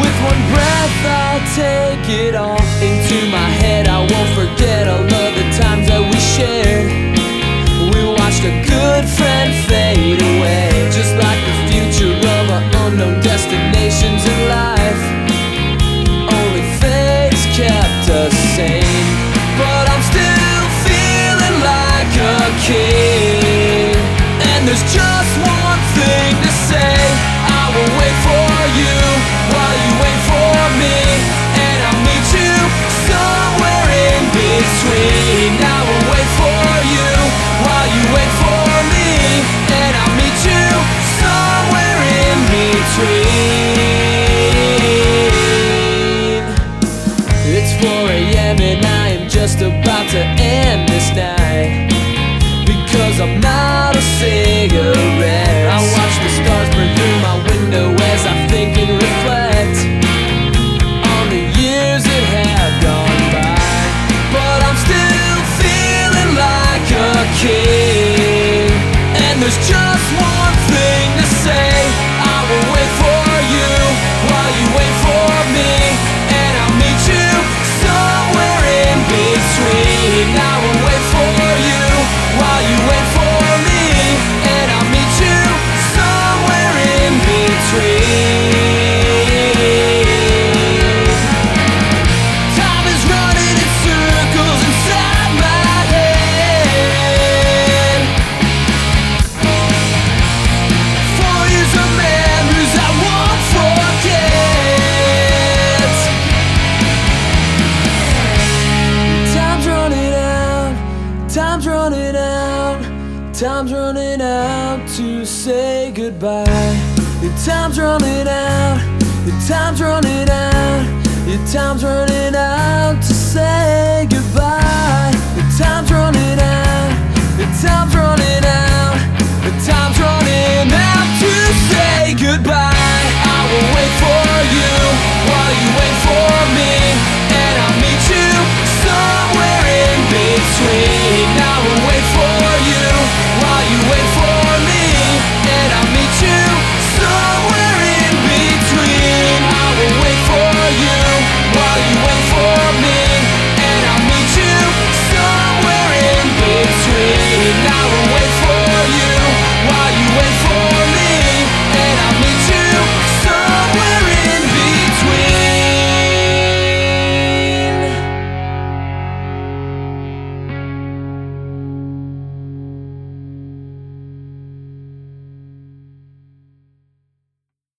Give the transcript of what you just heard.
With one breath, I'll take it all. away. Time's running out to say goodbye. Your time's running out.